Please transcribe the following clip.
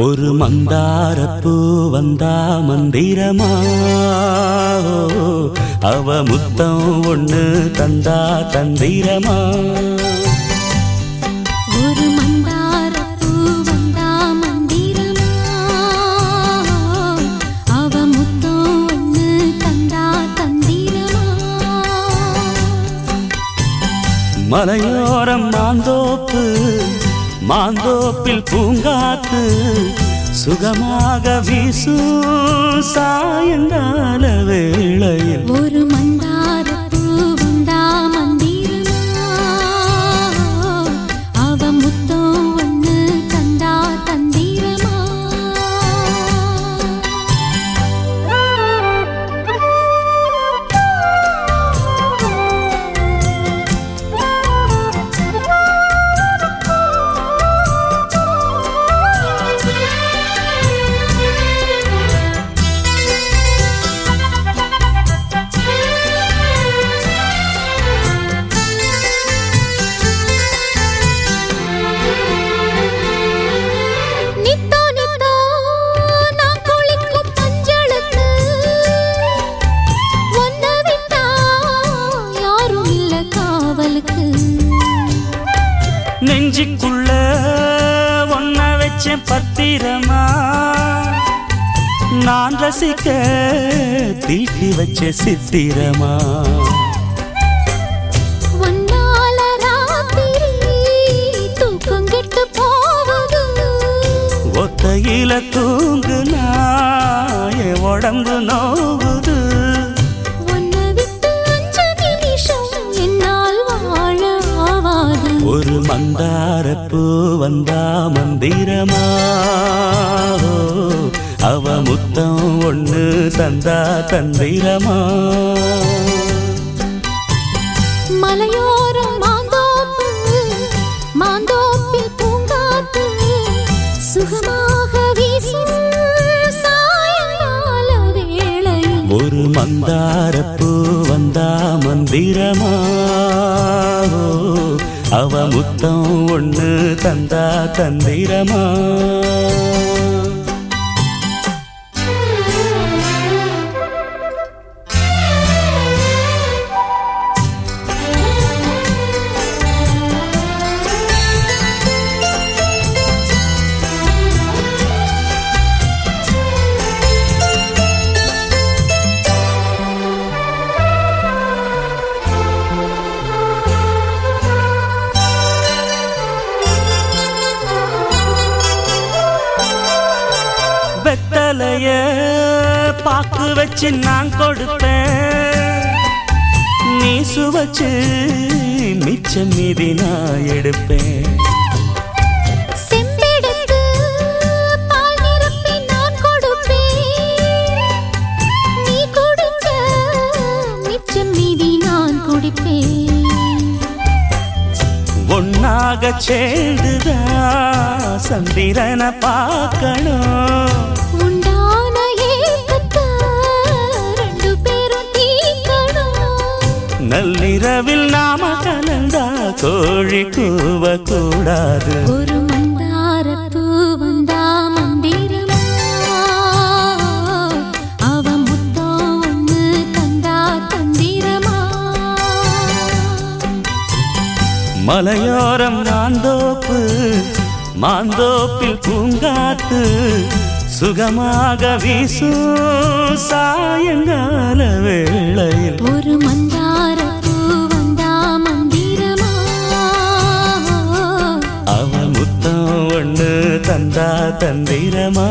ஒரு மந்தாரப்பூ வந்தா மந்திரமா? அவ முத்தம் ஒண்ணு தந்தா தந்திரமா? ஒரு மந்தாரப்பூ வந்தா மந்திரமா? அவ முத்தம் ஒண்ணு தந்தா தந்திரமா? மலையோரம் மாந்தோப்பு மாந்தோப்பில் பூங்காத்து சுகமாக வீசும் சாயங்கால வேளையில் ஒரு மந்த நெஞ்சுக்குள்ள ஒன்ன வச்சேன் பத்திரமா? நான் ரசிக்க தீட்டி வச்ச சித்திரமா? ஒத்தையில தூங்குனா என் உடம்பு நோவுது மந்தாரப்பூ வந்தா மந்திரமா? அவ முத்தம் ஒண்ணு தந்தா தந்திரமா? மலையோரம் மாந்தோப்பு மாந்தோப்பில் பூங்காத்து சுகமாக வீசும் சாயங்கால வேளையில். ஒரு மந்தாரப்பூ வந்தா மந்திரமா? அவ முத்தம் ஒன்று தந்தா தந்திரமா? வெத்தலைய பாக்கு வச்சு நான் கொடுப்பேன். நீ சுவச்சு மிச்சம் மீதி நான் எடுப்பேன். செம்பெடுத்து பால் நிரப்பி நான் நள்ளிரவில் நாம கலந்தா கோழி கூவ கூடாது. ஒரு மந்தாரப்பூ வந்தா மந்திரமா அவ முத்தம் ஒண்ணு தந்தா தந்திரமா? மலையோரம் மாந்தோப்பு மாந்தோப்பில் பூங்காத்து சுகமாக வீசும் சாயங்கால பொண்ணு தந்தா தந்திரமா?